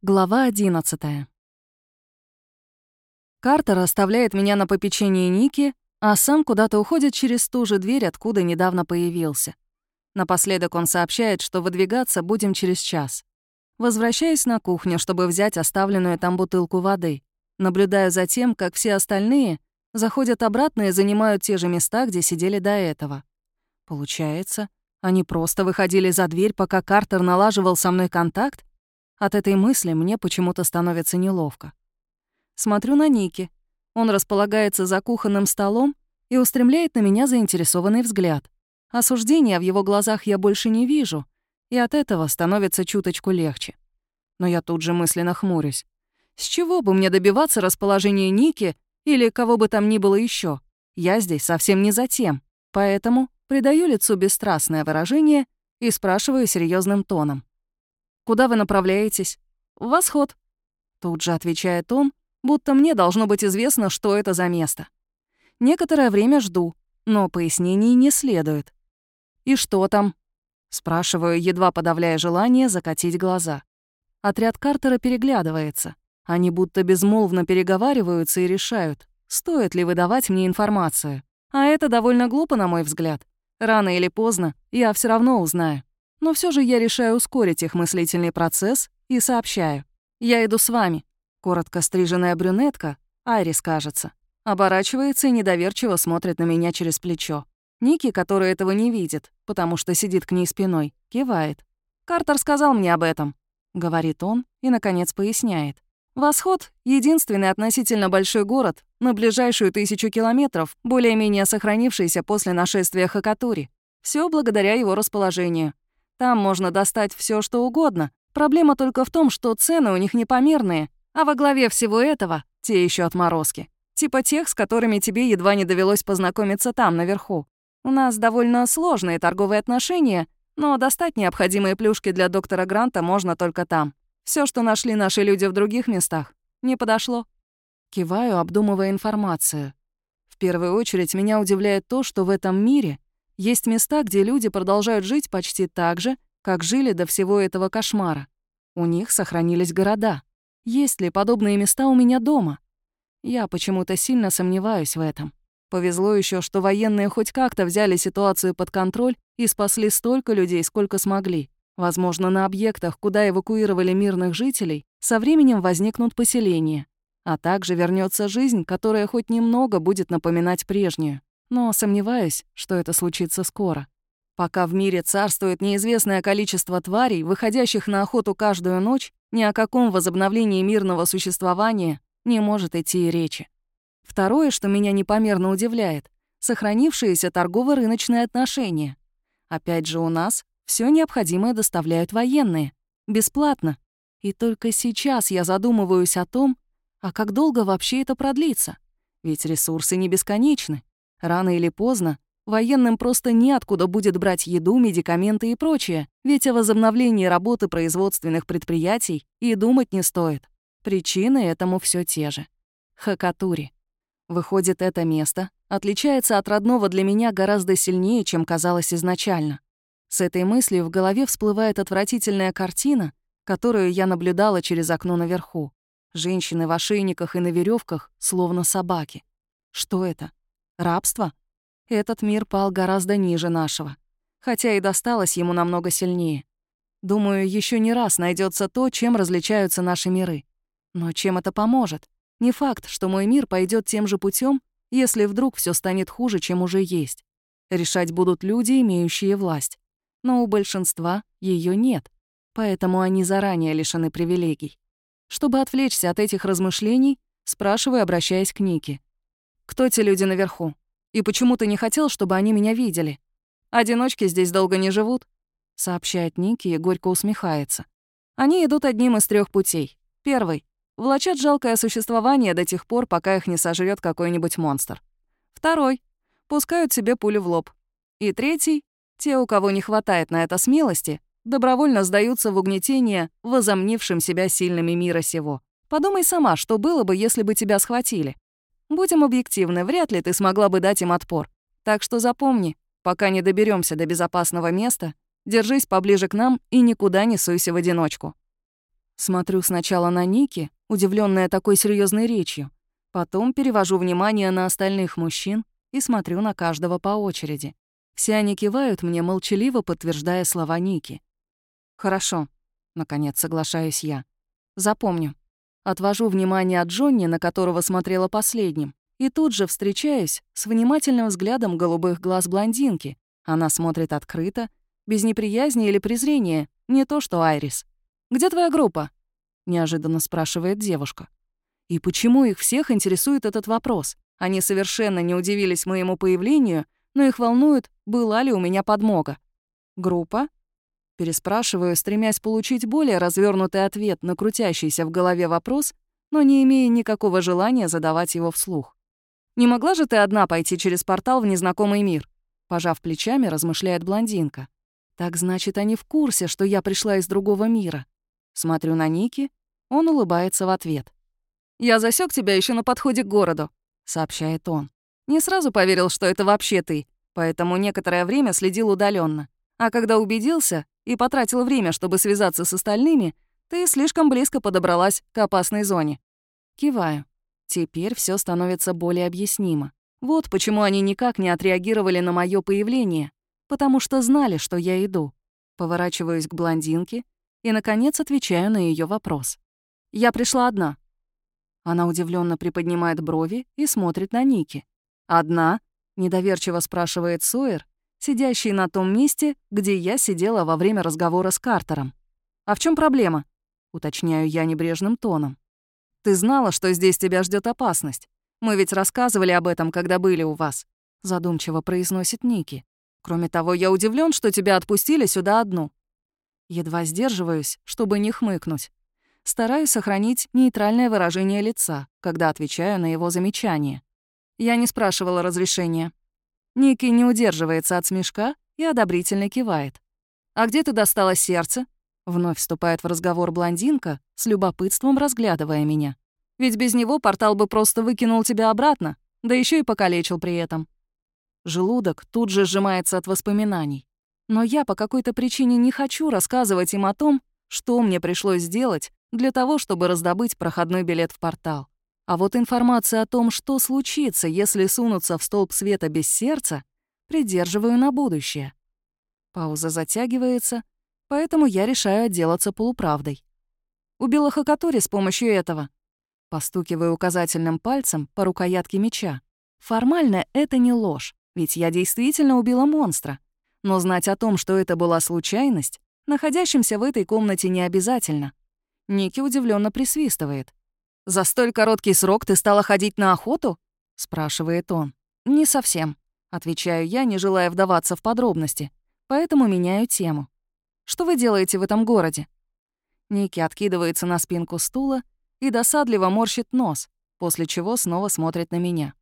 Глава 11 Картер оставляет меня на попечении Ники, а сам куда-то уходит через ту же дверь, откуда недавно появился. Напоследок он сообщает, что выдвигаться будем через час. Возвращаюсь на кухню, чтобы взять оставленную там бутылку воды. Наблюдаю за тем, как все остальные заходят обратно и занимают те же места, где сидели до этого. Получается, они просто выходили за дверь, пока Картер налаживал со мной контакт? От этой мысли мне почему-то становится неловко. Смотрю на Ники. Он располагается за кухонным столом и устремляет на меня заинтересованный взгляд. Осуждения в его глазах я больше не вижу, и от этого становится чуточку легче. Но я тут же мысленно хмурюсь. С чего бы мне добиваться расположения Ники или кого бы там ни было еще? Я здесь совсем не за тем, поэтому придаю лицу бесстрастное выражение и спрашиваю серьезным тоном. «Куда вы направляетесь?» «В восход». Тут же отвечает он, будто мне должно быть известно, что это за место. Некоторое время жду, но пояснений не следует. «И что там?» Спрашиваю, едва подавляя желание закатить глаза. Отряд Картера переглядывается. Они будто безмолвно переговариваются и решают, стоит ли выдавать мне информацию. А это довольно глупо, на мой взгляд. Рано или поздно я все равно узнаю. Но все же я решаю ускорить их мыслительный процесс и сообщаю. «Я иду с вами». Коротко стриженная брюнетка, Айрис, кажется, оборачивается и недоверчиво смотрит на меня через плечо. Ники, который этого не видит, потому что сидит к ней спиной, кивает. «Картер сказал мне об этом», — говорит он и, наконец, поясняет. «Восход — единственный относительно большой город на ближайшую тысячу километров, более-менее сохранившийся после нашествия Хакатури. Все благодаря его расположению. Там можно достать все, что угодно. Проблема только в том, что цены у них непомерные, а во главе всего этого — те еще отморозки. Типа тех, с которыми тебе едва не довелось познакомиться там, наверху. У нас довольно сложные торговые отношения, но достать необходимые плюшки для доктора Гранта можно только там. Все, что нашли наши люди в других местах, не подошло. Киваю, обдумывая информацию. В первую очередь меня удивляет то, что в этом мире есть места, где люди продолжают жить почти так же, как жили до всего этого кошмара. У них сохранились города. Есть ли подобные места у меня дома? Я почему-то сильно сомневаюсь в этом. Повезло еще, что военные хоть как-то взяли ситуацию под контроль и спасли столько людей, сколько смогли. Возможно, на объектах, куда эвакуировали мирных жителей, со временем возникнут поселения, а также вернется жизнь, которая хоть немного будет напоминать прежнюю но сомневаюсь, что это случится скоро. Пока в мире царствует неизвестное количество тварей, выходящих на охоту каждую ночь, ни о каком возобновлении мирного существования не может идти и речи. Второе, что меня непомерно удивляет — сохранившиеся торгово-рыночные отношения. Опять же, у нас все необходимое доставляют военные. Бесплатно. И только сейчас я задумываюсь о том, а как долго вообще это продлится? Ведь ресурсы не бесконечны. Рано или поздно военным просто неоткуда будет брать еду, медикаменты и прочее, ведь о возобновлении работы производственных предприятий и думать не стоит. Причины этому все те же. Хакатури. Выходит, это место отличается от родного для меня гораздо сильнее, чем казалось изначально. С этой мыслью в голове всплывает отвратительная картина, которую я наблюдала через окно наверху. Женщины в ошейниках и на веревках, словно собаки. Что это? Рабство? Этот мир пал гораздо ниже нашего, хотя и досталось ему намного сильнее. Думаю, еще не раз найдется то, чем различаются наши миры. Но чем это поможет? Не факт, что мой мир пойдет тем же путем, если вдруг все станет хуже, чем уже есть. Решать будут люди, имеющие власть. Но у большинства ее нет, поэтому они заранее лишены привилегий. Чтобы отвлечься от этих размышлений, спрашиваю, обращаясь к Нике. Кто те люди наверху? И почему ты не хотел, чтобы они меня видели? Одиночки здесь долго не живут, сообщает Ники и горько усмехается. Они идут одним из трех путей. Первый — влачат жалкое существование до тех пор, пока их не сожрет какой-нибудь монстр. Второй — пускают себе пулю в лоб. И третий — те, у кого не хватает на это смелости, добровольно сдаются в угнетение возомнившим себя сильными мира сего. Подумай сама, что было бы, если бы тебя схватили. Будем объективны, вряд ли ты смогла бы дать им отпор. Так что запомни, пока не доберемся до безопасного места, держись поближе к нам и никуда не суйся в одиночку». Смотрю сначала на Ники, удивленная такой серьезной речью. Потом перевожу внимание на остальных мужчин и смотрю на каждого по очереди. Все они кивают мне, молчаливо подтверждая слова Ники. «Хорошо», — наконец соглашаюсь я. «Запомню». Отвожу внимание от Джонни, на которого смотрела последним, и тут же встречаюсь с внимательным взглядом голубых глаз блондинки. Она смотрит открыто, без неприязни или презрения, не то что Айрис. «Где твоя группа?» — неожиданно спрашивает девушка. И почему их всех интересует этот вопрос? Они совершенно не удивились моему появлению, но их волнует, была ли у меня подмога. «Группа?» Переспрашиваю, стремясь получить более развернутый ответ на крутящийся в голове вопрос, но не имея никакого желания задавать его вслух. «Не могла же ты одна пойти через портал в незнакомый мир?» Пожав плечами, размышляет блондинка. «Так значит, они в курсе, что я пришла из другого мира». Смотрю на Ники, он улыбается в ответ. «Я засек тебя еще на подходе к городу», — сообщает он. «Не сразу поверил, что это вообще ты, поэтому некоторое время следил удаленно. А когда убедился, и потратил время, чтобы связаться с остальными, ты слишком близко подобралась к опасной зоне. Киваю. Теперь все становится более объяснимо. Вот почему они никак не отреагировали на мое появление, потому что знали, что я иду. Поворачиваюсь к блондинке и, наконец, отвечаю на ее вопрос. «Я пришла одна». Она удивленно приподнимает брови и смотрит на Ники. «Одна?» — недоверчиво спрашивает Сойер, сидящий на том месте, где я сидела во время разговора с Картером. «А в чем проблема?» — уточняю я небрежным тоном. «Ты знала, что здесь тебя ждет опасность. Мы ведь рассказывали об этом, когда были у вас», — задумчиво произносит Ники. «Кроме того, я удивлен, что тебя отпустили сюда одну». Едва сдерживаюсь, чтобы не хмыкнуть. Стараюсь сохранить нейтральное выражение лица, когда отвечаю на его замечание. Я не спрашивала разрешения. Ники не удерживается от смешка и одобрительно кивает. «А где ты достала сердце?» Вновь вступает в разговор блондинка, с любопытством разглядывая меня. «Ведь без него портал бы просто выкинул тебя обратно, да еще и покалечил при этом». Желудок тут же сжимается от воспоминаний. Но я по какой-то причине не хочу рассказывать им о том, что мне пришлось сделать для того, чтобы раздобыть проходной билет в портал. А вот информация о том, что случится, если сунуться в столб света без сердца, придерживаю на будущее. Пауза затягивается, поэтому я решаю отделаться полуправдой. Убила Хакатори с помощью этого. Постукиваю указательным пальцем по рукоятке меча. Формально это не ложь, ведь я действительно убила монстра. Но знать о том, что это была случайность, находящимся в этой комнате не обязательно. Ники удивленно присвистывает. «За столь короткий срок ты стала ходить на охоту?» — спрашивает он. «Не совсем», — отвечаю я, не желая вдаваться в подробности, поэтому меняю тему. «Что вы делаете в этом городе?» Ники откидывается на спинку стула и досадливо морщит нос, после чего снова смотрит на меня.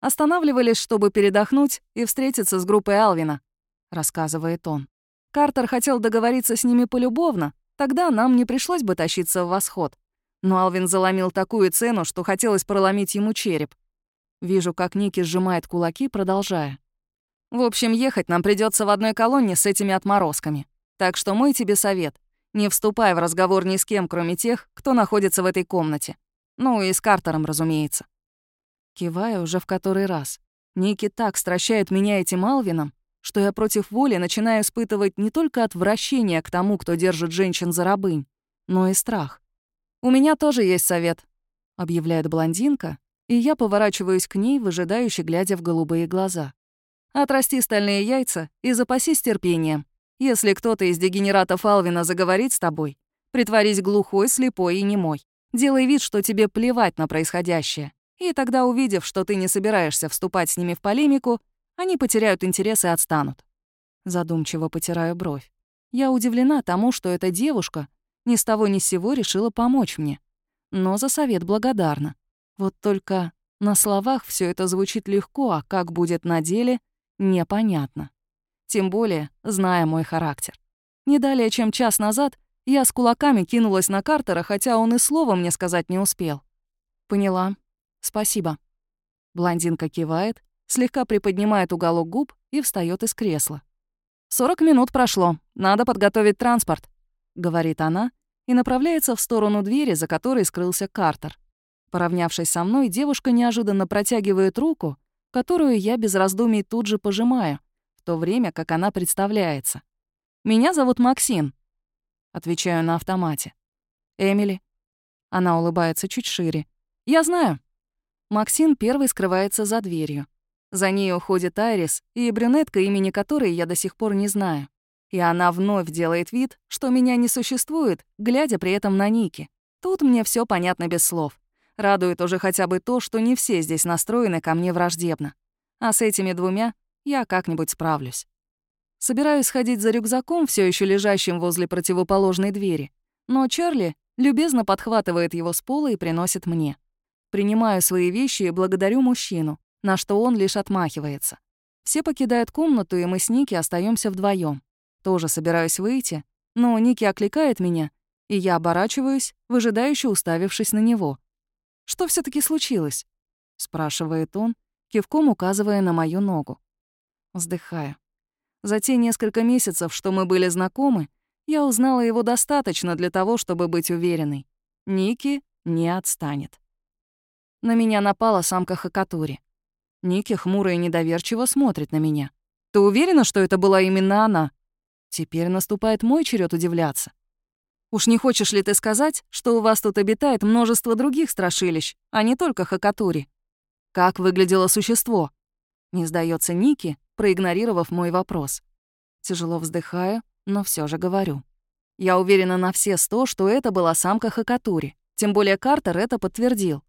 «Останавливались, чтобы передохнуть и встретиться с группой Алвина», — рассказывает он. «Картер хотел договориться с ними полюбовно, тогда нам не пришлось бы тащиться в восход. Но Алвин заломил такую цену, что хотелось проломить ему череп. Вижу, как Ники сжимает кулаки, продолжая. В общем, ехать нам придется в одной колонне с этими отморозками. Так что мой тебе совет. Не вступай в разговор ни с кем, кроме тех, кто находится в этой комнате. Ну и с Картером, разумеется. Киваю уже в который раз. Ники так стращает меня этим Алвином, что я против воли начинаю испытывать не только отвращение к тому, кто держит женщин за рабынь, но и страх. «У меня тоже есть совет», — объявляет блондинка, и я поворачиваюсь к ней, выжидающе глядя в голубые глаза. «Отрасти стальные яйца и запасись терпением. Если кто-то из дегенератов Алвина заговорит с тобой, притворись глухой, слепой и немой. Делай вид, что тебе плевать на происходящее. И тогда, увидев, что ты не собираешься вступать с ними в полемику, они потеряют интерес и отстанут». Задумчиво потираю бровь. Я удивлена тому, что эта девушка ни с того ни с сего решила помочь мне. Но за совет благодарна. Вот только на словах все это звучит легко, а как будет на деле, непонятно. Тем более, зная мой характер. Не далее, чем час назад, я с кулаками кинулась на Картера, хотя он и слова мне сказать не успел. «Поняла. Спасибо». Блондинка кивает, слегка приподнимает уголок губ и встает из кресла. «Сорок минут прошло. Надо подготовить транспорт», — говорит она и направляется в сторону двери, за которой скрылся Картер. Поравнявшись со мной, девушка неожиданно протягивает руку, которую я без раздумий тут же пожимаю, в то время как она представляется. «Меня зовут Максим», — отвечаю на автомате. «Эмили». Она улыбается чуть шире. «Я знаю». Максим первый скрывается за дверью. За ней уходит Айрис и брюнетка, имени которой я до сих пор не знаю. И она вновь делает вид, что меня не существует, глядя при этом на Ники. Тут мне все понятно без слов. Радует уже хотя бы то, что не все здесь настроены ко мне враждебно. А с этими двумя я как-нибудь справлюсь. Собираюсь сходить за рюкзаком, все еще лежащим возле противоположной двери. Но Чарли любезно подхватывает его с пола и приносит мне. Принимаю свои вещи и благодарю мужчину, на что он лишь отмахивается. Все покидают комнату, и мы с Ники остаемся вдвоем. Тоже собираюсь выйти, но Ники окликает меня, и я оборачиваюсь, выжидающе уставившись на него. «Что все таки случилось?» — спрашивает он, кивком указывая на мою ногу. Вздыхаю. За те несколько месяцев, что мы были знакомы, я узнала его достаточно для того, чтобы быть уверенной. Ники не отстанет. На меня напала самка Хакатури. Ники хмуро и недоверчиво смотрит на меня. «Ты уверена, что это была именно она?» Теперь наступает мой черед удивляться. Уж не хочешь ли ты сказать, что у вас тут обитает множество других страшилищ, а не только Хакатури? Как выглядело существо? Не сдается Ники, проигнорировав мой вопрос. Тяжело вздыхаю, но все же говорю. Я уверена на все сто, что это была самка Хакатури. Тем более Картер это подтвердил.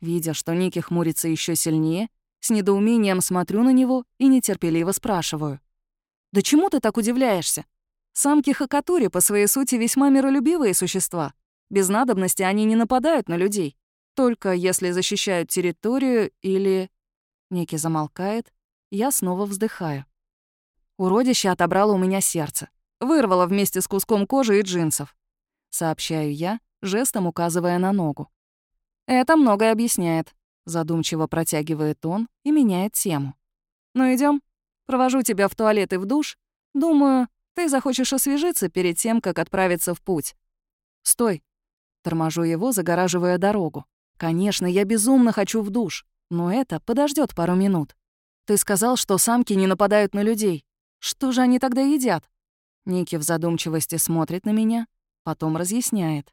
Видя, что Ники хмурится еще сильнее, с недоумением смотрю на него и нетерпеливо спрашиваю. «Да чему ты так удивляешься? Самки Хакатури по своей сути весьма миролюбивые существа. Без надобности они не нападают на людей. Только если защищают территорию или...» Ники замолкает, я снова вздыхаю. Уродище отобрало у меня сердце. Вырвало вместе с куском кожи и джинсов. Сообщаю я, жестом указывая на ногу. «Это многое объясняет», — задумчиво протягивает он и меняет тему. «Ну идем. Провожу тебя в туалет и в душ. Думаю, ты захочешь освежиться перед тем, как отправиться в путь». «Стой!» Торможу его, загораживая дорогу. «Конечно, я безумно хочу в душ, но это подождет пару минут. Ты сказал, что самки не нападают на людей. Что же они тогда едят?» Ники в задумчивости смотрит на меня, потом разъясняет.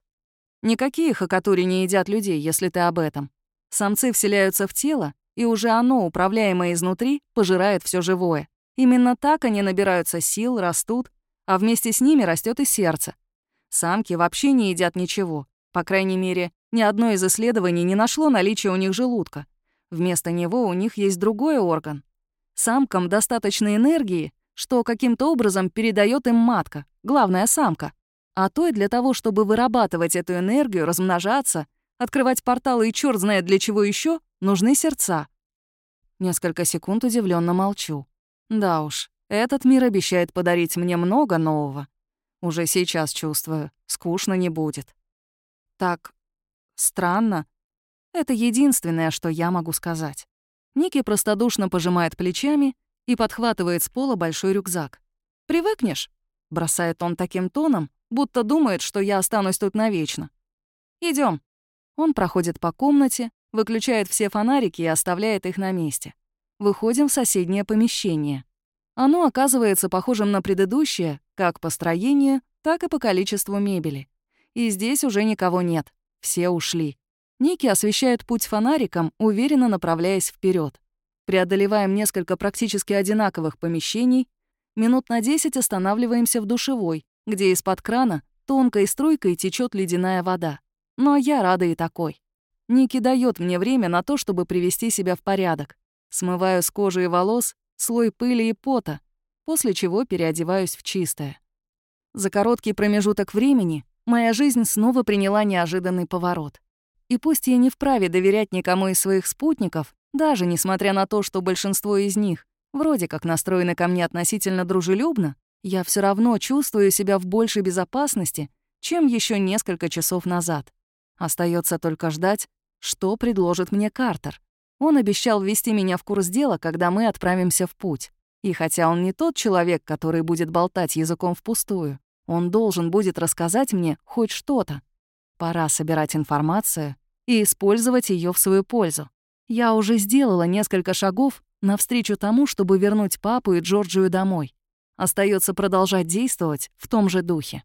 Никакие хакатури не едят людей, если ты об этом. Самцы вселяются в тело, и уже оно, управляемое изнутри, пожирает все живое. Именно так они набираются сил, растут, а вместе с ними растет и сердце. Самки вообще не едят ничего. По крайней мере, ни одно из исследований не нашло наличия у них желудка. Вместо него у них есть другой орган. Самкам достаточно энергии, что каким-то образом передает им матка, главная самка а той для того, чтобы вырабатывать эту энергию, размножаться, открывать порталы и черт знает для чего еще, нужны сердца. Несколько секунд удивленно молчу. Да уж, этот мир обещает подарить мне много нового. Уже сейчас чувствую, скучно не будет. Так странно. Это единственное, что я могу сказать. Ники простодушно пожимает плечами и подхватывает с пола большой рюкзак. «Привыкнешь?» — бросает он таким тоном, будто думает, что я останусь тут навечно. Идем. Он проходит по комнате, выключает все фонарики и оставляет их на месте. Выходим в соседнее помещение. Оно оказывается похожим на предыдущее, как по строению, так и по количеству мебели. И здесь уже никого нет. Все ушли. Ники освещает путь фонариком, уверенно направляясь вперед. Преодолеваем несколько практически одинаковых помещений, минут на 10 останавливаемся в душевой, где из-под крана тонкой струйкой течет ледяная вода. Но я рада и такой. Ники дает мне время на то, чтобы привести себя в порядок. Смываю с кожи и волос слой пыли и пота, после чего переодеваюсь в чистое. За короткий промежуток времени моя жизнь снова приняла неожиданный поворот. И пусть я не вправе доверять никому из своих спутников, даже несмотря на то, что большинство из них вроде как настроены ко мне относительно дружелюбно, я все равно чувствую себя в большей безопасности, чем еще несколько часов назад. Остается только ждать, что предложит мне Картер. Он обещал ввести меня в курс дела, когда мы отправимся в путь. И хотя он не тот человек, который будет болтать языком впустую, Он должен будет рассказать мне хоть что-то. Пора собирать информацию и использовать ее в свою пользу. Я уже сделала несколько шагов навстречу тому, чтобы вернуть папу и Джорджию домой. Остается продолжать действовать в том же духе.